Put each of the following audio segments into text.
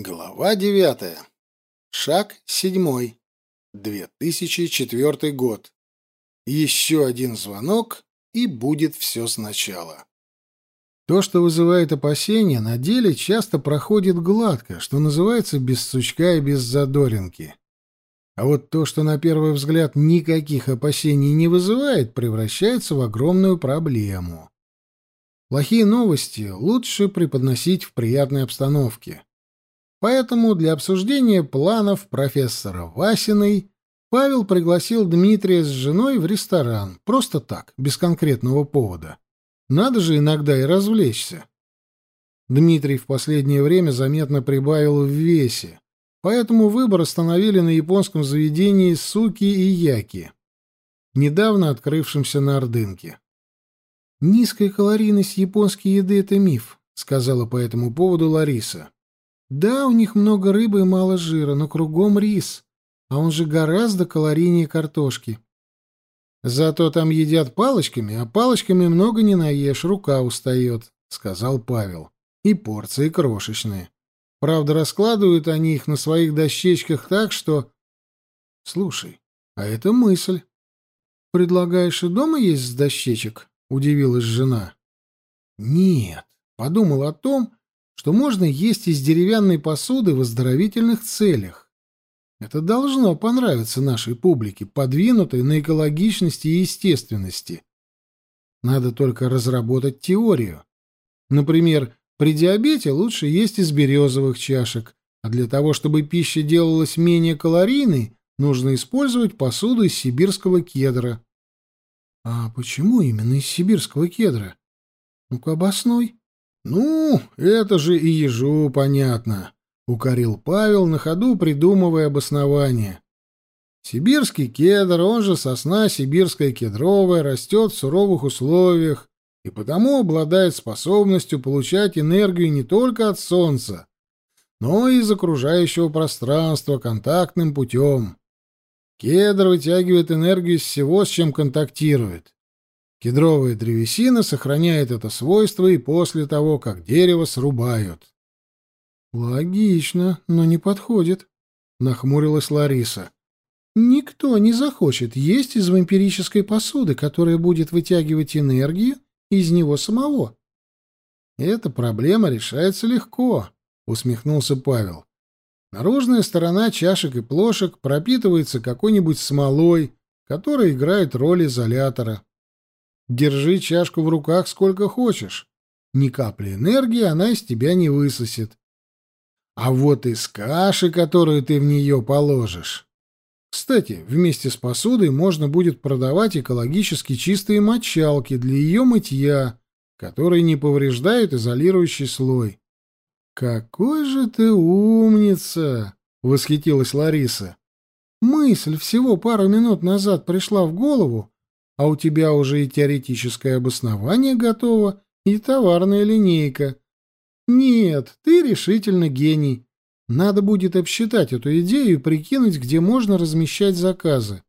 Глава девятая. Шаг седьмой. 2004 год. Еще один звонок, и будет все сначала. То, что вызывает опасения, на деле часто проходит гладко, что называется без сучка и без задоринки. А вот то, что на первый взгляд никаких опасений не вызывает, превращается в огромную проблему. Плохие новости лучше преподносить в приятной обстановке. Поэтому для обсуждения планов профессора Васиной Павел пригласил Дмитрия с женой в ресторан, просто так, без конкретного повода. Надо же иногда и развлечься. Дмитрий в последнее время заметно прибавил в весе, поэтому выбор остановили на японском заведении «Суки и Яки», недавно открывшемся на Ордынке. «Низкая калорийность японской еды — это миф», — сказала по этому поводу Лариса. Да, у них много рыбы и мало жира, но кругом рис, а он же гораздо калорийнее картошки. Зато там едят палочками, а палочками много не наешь, рука устает, — сказал Павел. И порции крошечные. Правда, раскладывают они их на своих дощечках так, что... Слушай, а это мысль. Предлагаешь и дома есть с дощечек? — удивилась жена. Нет, подумал о том, что можно есть из деревянной посуды в оздоровительных целях. Это должно понравиться нашей публике, подвинутой на экологичности и естественности. Надо только разработать теорию. Например, при диабете лучше есть из березовых чашек, а для того, чтобы пища делалась менее калорийной, нужно использовать посуду из сибирского кедра. А почему именно из сибирского кедра? Ну-ка обоснуй. «Ну, это же и ежу понятно», — укорил Павел, на ходу придумывая обоснование. «Сибирский кедр, он же сосна сибирская кедровая, растет в суровых условиях и потому обладает способностью получать энергию не только от солнца, но и из окружающего пространства контактным путем. Кедр вытягивает энергию из всего, с чем контактирует. Кедровая древесина сохраняет это свойство и после того, как дерево срубают. Логично, но не подходит, нахмурилась Лариса. Никто не захочет есть из вампирической посуды, которая будет вытягивать энергию из него самого. Эта проблема решается легко, усмехнулся Павел. Наружная сторона чашек и плошек пропитывается какой-нибудь смолой, которая играет роль изолятора. Держи чашку в руках сколько хочешь. Ни капли энергии она из тебя не высосет. А вот из каши, которую ты в нее положишь... Кстати, вместе с посудой можно будет продавать экологически чистые мочалки для ее мытья, которые не повреждают изолирующий слой. «Какой же ты умница!» — восхитилась Лариса. «Мысль всего пару минут назад пришла в голову, а у тебя уже и теоретическое обоснование готово, и товарная линейка. Нет, ты решительно гений. Надо будет обсчитать эту идею и прикинуть, где можно размещать заказы.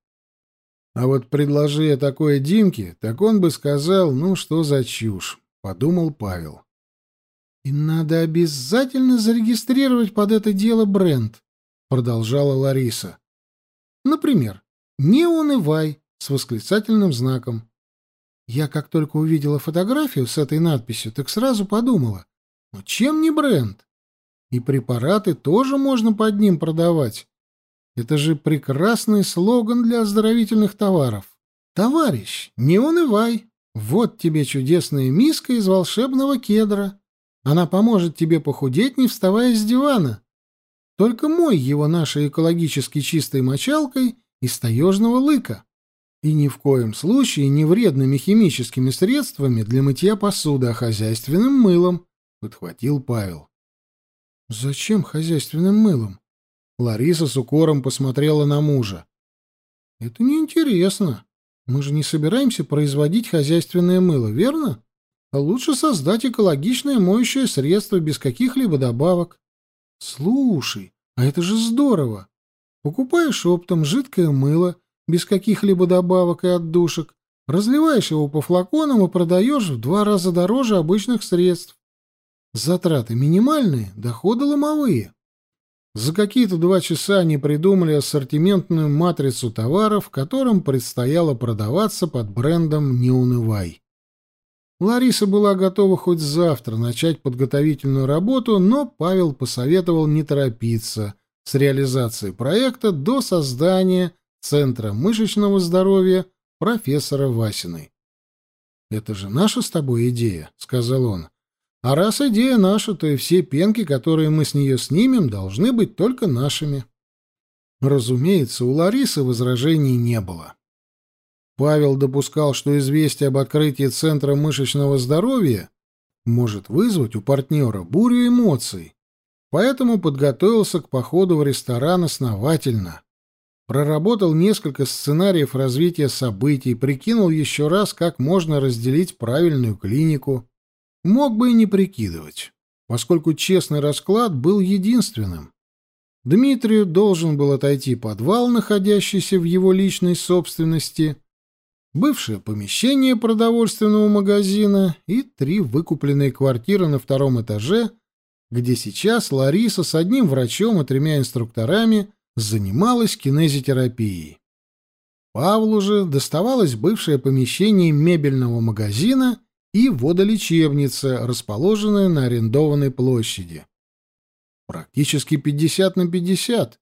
А вот предложи я такое Димке, так он бы сказал, ну что за чушь, — подумал Павел. И надо обязательно зарегистрировать под это дело бренд, — продолжала Лариса. Например, «Неон и Вай», с восклицательным знаком. Я как только увидела фотографию с этой надписью, так сразу подумала, ну чем не бренд? И препараты тоже можно под ним продавать. Это же прекрасный слоган для оздоровительных товаров. Товарищ, не унывай. Вот тебе чудесная миска из волшебного кедра. Она поможет тебе похудеть, не вставая с дивана. Только мой его нашей экологически чистой мочалкой из таежного лыка. И ни в коем случае не вредными химическими средствами для мытья посуды, а хозяйственным мылом, — подхватил Павел. — Зачем хозяйственным мылом? Лариса с укором посмотрела на мужа. — Это неинтересно. Мы же не собираемся производить хозяйственное мыло, верно? А лучше создать экологичное моющее средство без каких-либо добавок. Слушай, а это же здорово. Покупаешь оптом жидкое мыло — без каких-либо добавок и отдушек, разливаешь его по флаконам и продаешь в два раза дороже обычных средств. Затраты минимальные, доходы ломовые. За какие-то два часа они придумали ассортиментную матрицу товаров, которым предстояло продаваться под брендом «Не унывай». Лариса была готова хоть завтра начать подготовительную работу, но Павел посоветовал не торопиться с реализацией проекта до создания Центра мышечного здоровья профессора Васиной. «Это же наша с тобой идея», — сказал он. «А раз идея наша, то и все пенки, которые мы с нее снимем, должны быть только нашими». Разумеется, у Ларисы возражений не было. Павел допускал, что известие об открытии Центра мышечного здоровья может вызвать у партнера бурю эмоций, поэтому подготовился к походу в ресторан основательно. Проработал несколько сценариев развития событий, прикинул еще раз, как можно разделить правильную клинику. Мог бы и не прикидывать, поскольку честный расклад был единственным. Дмитрию должен был отойти подвал, находящийся в его личной собственности — бывшее помещение продовольственного магазина и три выкупленные квартиры на втором этаже, где сейчас Лариса с одним врачом и тремя инструкторами занималась кинезитерапией. Павлу же доставалось бывшее помещение мебельного магазина и водолечебница, расположенная на арендованной площади. Практически 50 на 50,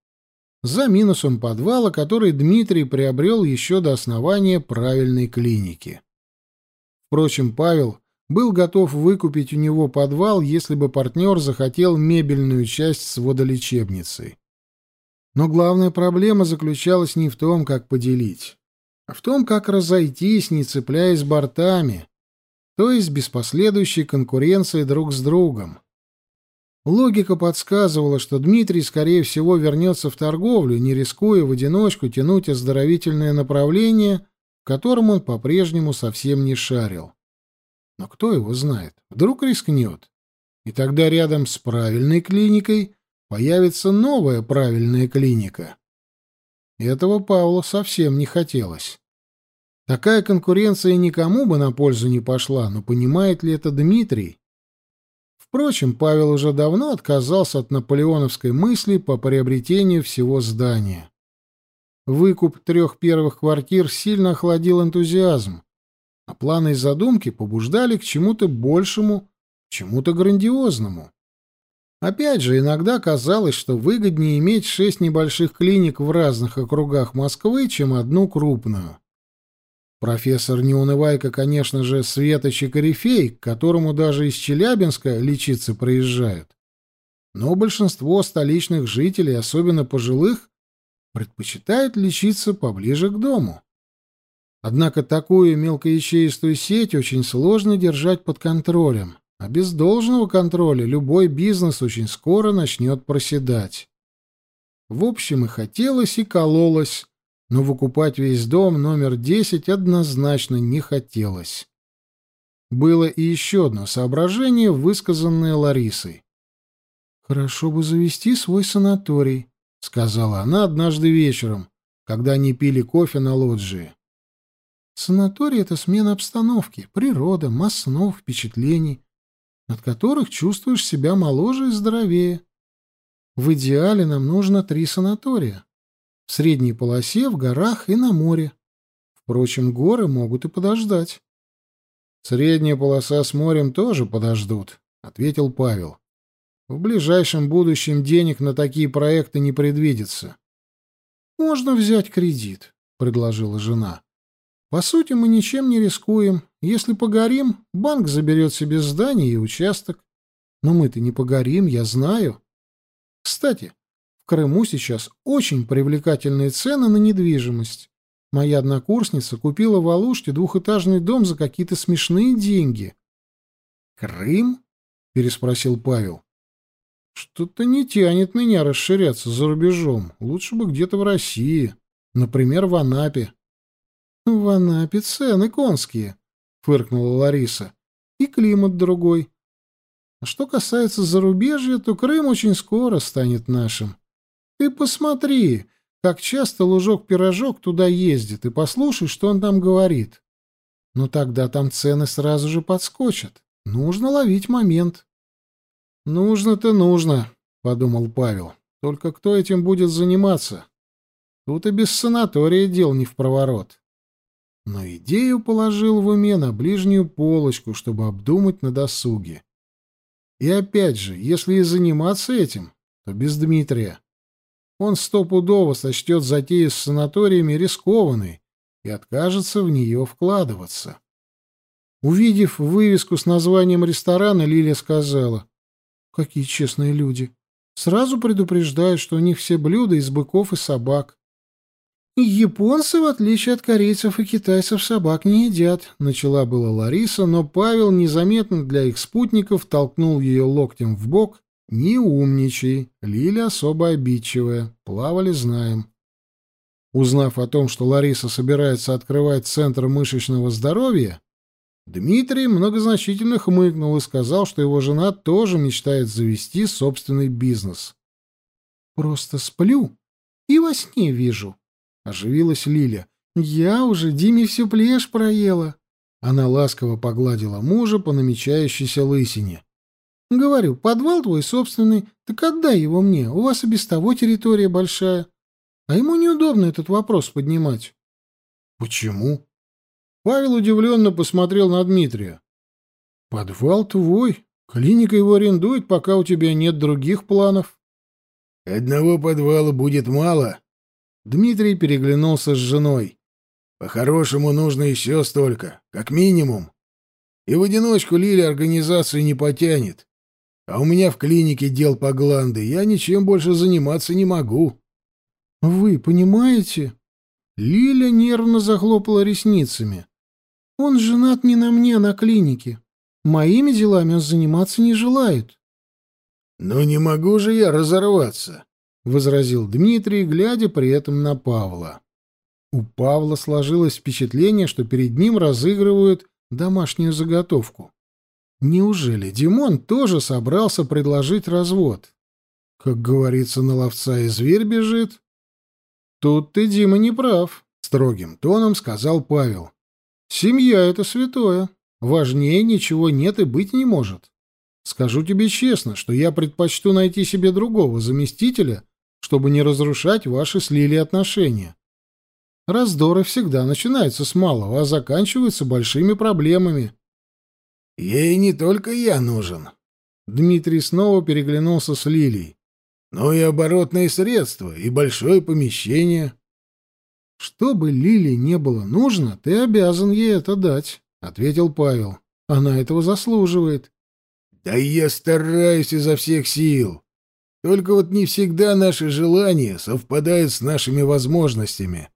за минусом подвала, который Дмитрий приобрел еще до основания правильной клиники. Впрочем, Павел был готов выкупить у него подвал, если бы партнер захотел мебельную часть с водолечебницей. Но главная проблема заключалась не в том, как поделить, а в том, как разойтись, не цепляясь бортами, то есть без последующей конкуренции друг с другом. Логика подсказывала, что Дмитрий, скорее всего, вернется в торговлю, не рискуя в одиночку тянуть оздоровительное направление, в котором он по-прежнему совсем не шарил. Но кто его знает? Вдруг рискнет. И тогда рядом с правильной клиникой появится новая правильная клиника. Этого Павлу совсем не хотелось. Такая конкуренция никому бы на пользу не пошла, но понимает ли это Дмитрий? Впрочем, Павел уже давно отказался от наполеоновской мысли по приобретению всего здания. Выкуп трех первых квартир сильно охладил энтузиазм, а планы и задумки побуждали к чему-то большему, чему-то грандиозному. Опять же, иногда казалось, что выгоднее иметь шесть небольших клиник в разных округах Москвы, чем одну крупную. Профессор Неунывайко, конечно же, светоч и корифей, к которому даже из Челябинска лечиться проезжают. Но большинство столичных жителей, особенно пожилых, предпочитают лечиться поближе к дому. Однако такую мелкоячеистую сеть очень сложно держать под контролем, а без должного контроля любой бизнес очень скоро начнет проседать. В общем, и хотелось, и кололось, но выкупать весь дом номер 10 однозначно не хотелось. Было и еще одно соображение, высказанное Ларисой. «Хорошо бы завести свой санаторий», — сказала она однажды вечером, когда они пили кофе на лоджии. «Санаторий — это смена обстановки, природа, масса новых впечатлений, от которых чувствуешь себя моложе и здоровее. В идеале нам нужно три санатория в средней полосе, в горах и на море. Впрочем, горы могут и подождать. Средняя полоса с морем тоже подождут, ответил Павел. В ближайшем будущем денег на такие проекты не предвидится. Можно взять кредит, предложила жена. По сути, мы ничем не рискуем. Если погорим, банк заберет себе здание и участок. Но мы-то не погорим, я знаю. Кстати, Крыму сейчас очень привлекательные цены на недвижимость. Моя однокурсница купила в Алуште двухэтажный дом за какие-то смешные деньги. «Крым?» — переспросил Павел. «Что-то не тянет меня расширяться за рубежом. Лучше бы где-то в России. Например, в Анапе». «В Анапе цены конские», — фыркнула Лариса. «И климат другой. А что касается зарубежья, то Крым очень скоро станет нашим. Ты посмотри, как часто Лужок-Пирожок туда ездит, и послушай, что он там говорит. Но тогда там цены сразу же подскочат. Нужно ловить момент. Нужно-то нужно, подумал Павел. Только кто этим будет заниматься? Тут и без санатория дел не в проворот. Но идею положил в уме на ближнюю полочку, чтобы обдумать на досуге. И опять же, если и заниматься этим, то без Дмитрия. Он стопудово сочтет затею с санаториями рискованной и откажется в нее вкладываться. Увидев вывеску с названием ресторана, Лилия сказала, «Какие честные люди! Сразу предупреждают, что у них все блюда из быков и собак». «Японцы, в отличие от корейцев и китайцев, собак не едят», — начала была Лариса, но Павел незаметно для их спутников толкнул ее локтем в бок «Не умничай, Лиля особо обидчивая, плавали знаем». Узнав о том, что Лариса собирается открывать Центр мышечного здоровья, Дмитрий многозначительно хмыкнул и сказал, что его жена тоже мечтает завести собственный бизнес. «Просто сплю и во сне вижу», — оживилась Лиля. «Я уже Диме всю плешь проела». Она ласково погладила мужа по намечающейся лысине. Говорю, подвал твой собственный, так отдай его мне, у вас и без того территория большая. А ему неудобно этот вопрос поднимать. Почему? Павел удивленно посмотрел на Дмитрия. Подвал твой, клиника его арендует, пока у тебя нет других планов. Одного подвала будет мало. Дмитрий переглянулся с женой. По-хорошему нужно еще столько, как минимум. И в одиночку Лили организацию не потянет. А у меня в клинике дел по гланды, я ничем больше заниматься не могу. — Вы понимаете? Лиля нервно захлопала ресницами. — Он женат не на мне, а на клинике. Моими делами он заниматься не желает. — Ну не могу же я разорваться, — возразил Дмитрий, глядя при этом на Павла. У Павла сложилось впечатление, что перед ним разыгрывают домашнюю заготовку. Неужели Димон тоже собрался предложить развод? Как говорится, на ловца и зверь бежит. Тут ты, Дима, не прав, строгим тоном сказал Павел. Семья — это святое. Важнее ничего нет и быть не может. Скажу тебе честно, что я предпочту найти себе другого заместителя, чтобы не разрушать ваши с Лили отношения. Раздоры всегда начинаются с малого, а заканчиваются большими проблемами. Ей не только я нужен. Дмитрий снова переглянулся с Лилией. Но и оборотные средства, и большое помещение. Что бы Лилии не было нужно, ты обязан ей это дать, ответил Павел. Она этого заслуживает. Да я стараюсь изо всех сил. Только вот не всегда наши желания совпадают с нашими возможностями.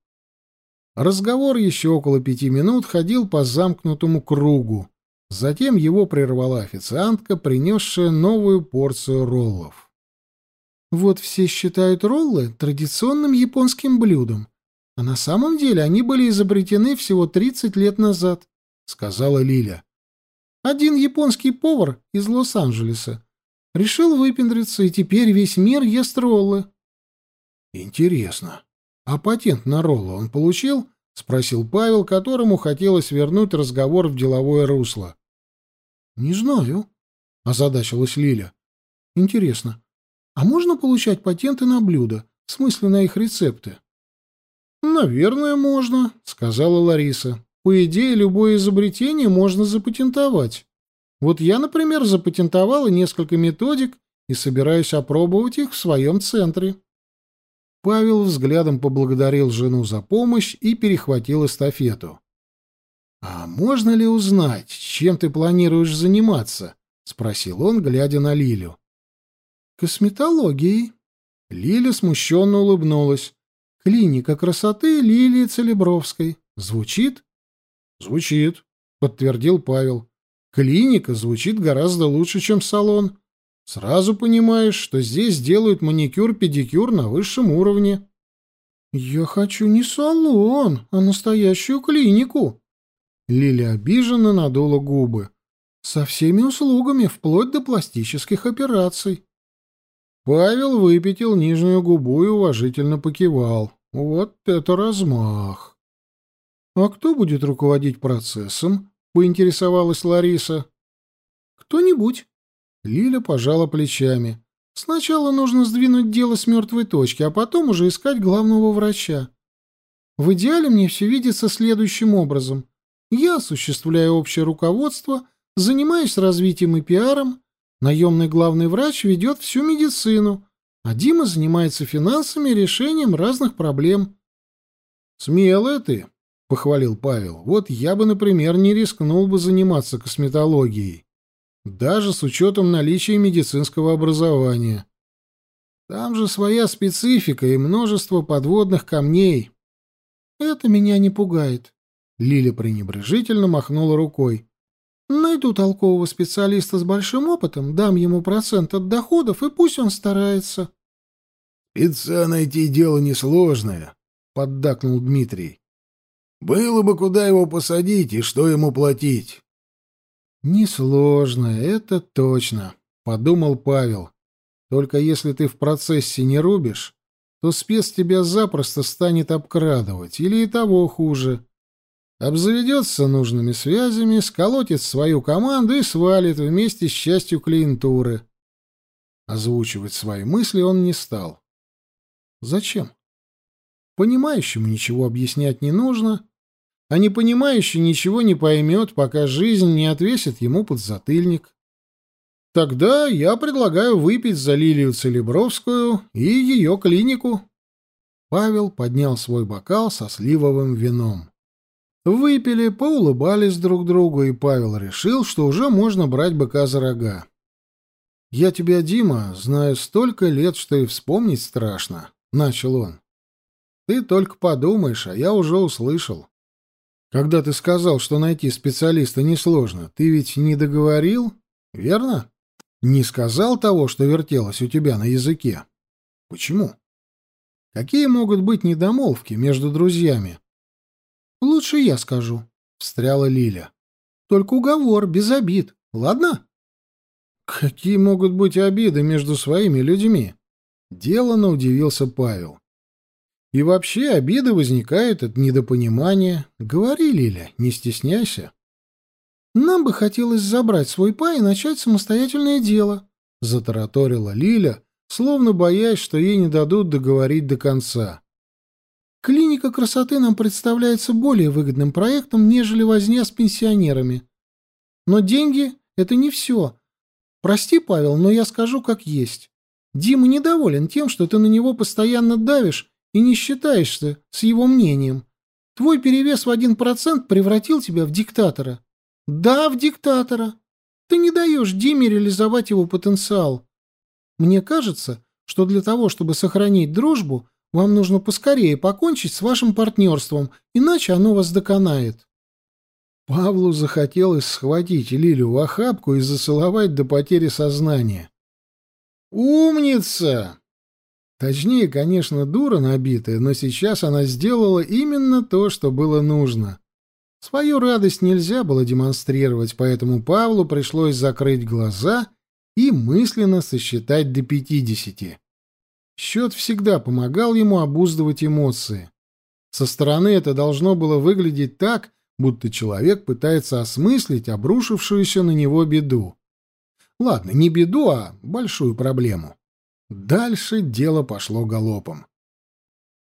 Разговор еще около пяти минут ходил по замкнутому кругу, Затем его прервала официантка, принесшая новую порцию роллов. «Вот все считают роллы традиционным японским блюдом, а на самом деле они были изобретены всего 30 лет назад», — сказала Лиля. «Один японский повар из Лос-Анджелеса решил выпендриться, и теперь весь мир ест роллы». «Интересно, а патент на роллы он получил?» — спросил Павел, которому хотелось вернуть разговор в деловое русло. «Не знаю», — озадачилась Лиля. «Интересно, а можно получать патенты на блюда, в смысле на их рецепты?» «Наверное, можно», — сказала Лариса. «По идее, любое изобретение можно запатентовать. Вот я, например, запатентовала несколько методик и собираюсь опробовать их в своем центре». Павел взглядом поблагодарил жену за помощь и перехватил эстафету. «А можно ли узнать, чем ты планируешь заниматься?» — спросил он, глядя на Лилю. «Косметологией». Лиля смущенно улыбнулась. «Клиника красоты Лилии Целебровской. Звучит?» «Звучит», — подтвердил Павел. «Клиника звучит гораздо лучше, чем салон. Сразу понимаешь, что здесь делают маникюр-педикюр на высшем уровне». «Я хочу не салон, а настоящую клинику», Лиля обиженно надула губы. «Со всеми услугами, вплоть до пластических операций». Павел выпятил нижнюю губу и уважительно покивал. «Вот это размах!» «А кто будет руководить процессом?» — поинтересовалась Лариса. «Кто-нибудь». Лиля пожала плечами. Сначала нужно сдвинуть дело с мертвой точки, а потом уже искать главного врача. В идеале мне все видится следующим образом. Я осуществляю общее руководство, занимаюсь развитием и пиаром, наемный главный врач ведет всю медицину, а Дима занимается финансами и решением разных проблем. «Смелая ты», — похвалил Павел. «Вот я бы, например, не рискнул бы заниматься косметологией, даже с учетом наличия медицинского образования. Там же своя специфика и множество подводных камней». «Это меня не пугает», — Лиля пренебрежительно махнула рукой. «Найду толкового специалиста с большим опытом, дам ему процент от доходов, и пусть он старается». «Спеца найти дело несложное», — поддакнул Дмитрий. «Было бы куда его посадить и что ему платить». «Несложно, это точно», — подумал Павел. «Только если ты в процессе не рубишь, то спец тебя запросто станет обкрадывать, или и того хуже. Обзаведется нужными связями, сколотит свою команду и свалит вместе с частью клиентуры». Озвучивать свои мысли он не стал. Зачем? Понимающему ничего объяснять не нужно, а непонимающий ничего не поймет, пока жизнь не отвесит ему подзатыльник. Тогда я предлагаю выпить за Лилию Целебровскую и ее клинику. Павел поднял свой бокал со сливовым вином. Выпили, поулыбались друг другу, и Павел решил, что уже можно брать быка за рога. «Я тебя, Дима, знаю столько лет, что и вспомнить страшно», — начал он. Ты только подумаешь, а я уже услышал. Когда ты сказал, что найти специалиста несложно, ты ведь не договорил, верно? Не сказал того, что вертелось у тебя на языке. Почему? Какие могут быть недомолвки между друзьями? Лучше я скажу, встряла Лиля. Только уговор, без обид, ладно? Какие могут быть обиды между своими людьми? Делано удивился Павел. И вообще обида возникает от недопонимания. Говори, Лиля, не стесняйся. Нам бы хотелось забрать свой пай и начать самостоятельное дело, затараторила Лиля, словно боясь, что ей не дадут договорить до конца. Клиника красоты нам представляется более выгодным проектом, нежели возня с пенсионерами. Но деньги — это не все. Прости, Павел, но я скажу как есть. Дима недоволен тем, что ты на него постоянно давишь и не считаешься с его мнением. Твой перевес в один процент превратил тебя в диктатора. Да, в диктатора. Ты не даешь Диме реализовать его потенциал. Мне кажется, что для того, чтобы сохранить дружбу, вам нужно поскорее покончить с вашим партнерством, иначе оно вас доконает. Павлу захотелось схватить Лилю в охапку и зацеловать до потери сознания. «Умница!» Точнее, конечно, дура набитая, но сейчас она сделала именно то, что было нужно. Свою радость нельзя было демонстрировать, поэтому Павлу пришлось закрыть глаза и мысленно сосчитать до пятидесяти. Счет всегда помогал ему обуздывать эмоции. Со стороны это должно было выглядеть так, будто человек пытается осмыслить обрушившуюся на него беду. Ладно, не беду, а большую проблему. Дальше дело пошло галопом.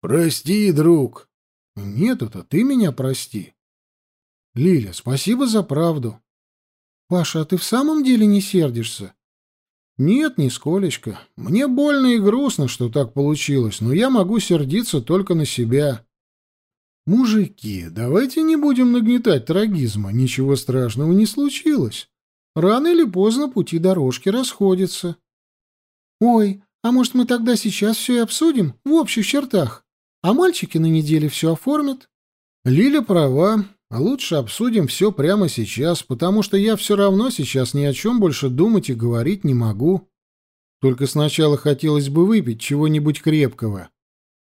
«Прости, друг». «Нет, это ты меня прости». «Лиля, спасибо за правду». «Паша, а ты в самом деле не сердишься?» «Нет, нисколечко. Мне больно и грустно, что так получилось, но я могу сердиться только на себя». «Мужики, давайте не будем нагнетать трагизма. Ничего страшного не случилось. Рано или поздно пути дорожки расходятся». «Ой, а может, мы тогда сейчас все и обсудим в общих чертах, а мальчики на неделе все оформят? Лиля права, а лучше обсудим все прямо сейчас, потому что я все равно сейчас ни о чем больше думать и говорить не могу. Только сначала хотелось бы выпить чего-нибудь крепкого.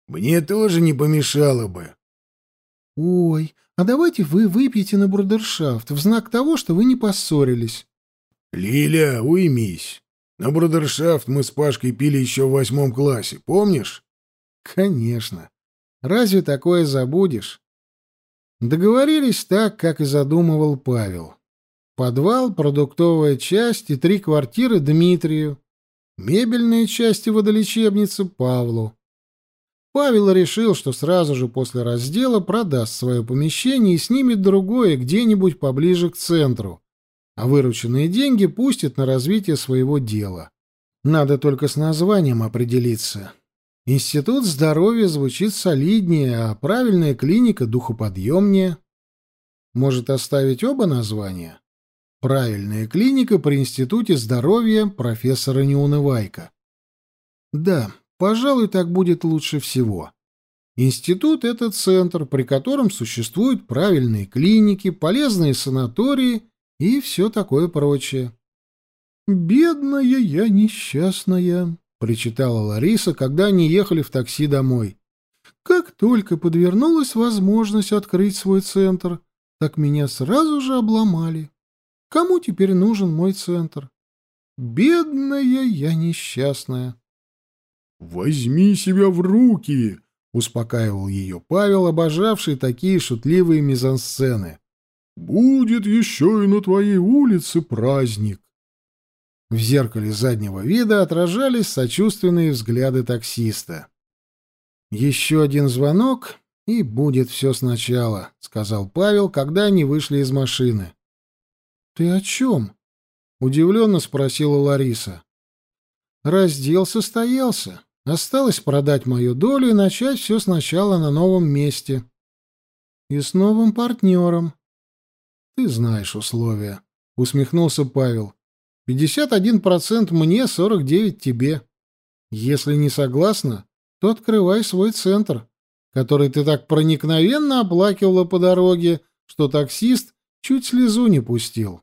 Мне тоже не помешало бы. Ой, а давайте вы выпьете на брудершафт в знак того, что вы не поссорились. Лиля, уймись. На брудершафт мы с Пашкой пили еще в восьмом классе, помнишь? Конечно. Разве такое забудешь? Договорились так, как и задумывал Павел. Подвал, продуктовая часть и три квартиры Дмитрию. Мебельные части водолечебницы Павлу. Павел решил, что сразу же после раздела продаст свое помещение и снимет другое где-нибудь поближе к центру, а вырученные деньги пустит на развитие своего дела. Надо только с названием определиться. Институт здоровья звучит солиднее, а правильная клиника духоподъемнее. Может оставить оба названия? Правильная клиника при Институте здоровья профессора Неунывайка. Да, Пожалуй, так будет лучше всего. Институт — это центр, при котором существуют правильные клиники, полезные санатории и все такое прочее. «Бедная я несчастная», — причитала Лариса, когда они ехали в такси домой. «Как только подвернулась возможность открыть свой центр, так меня сразу же обломали. Кому теперь нужен мой центр? Бедная я несчастная». «Возьми себя в руки!» — успокаивал ее Павел, обожавший такие шутливые мизансцены. «Будет еще и на твоей улице праздник!» В зеркале заднего вида отражались сочувственные взгляды таксиста. «Еще один звонок, и будет все сначала», — сказал Павел, когда они вышли из машины. «Ты о чем?» — удивленно спросила Лариса. «Раздел состоялся. Осталось продать мою долю и начать все сначала на новом месте. И с новым партнером. Ты знаешь условия, — усмехнулся Павел. Пятьдесят один процент мне, сорок девять тебе. Если не согласна, то открывай свой центр, который ты так проникновенно оплакивала по дороге, что таксист чуть слезу не пустил.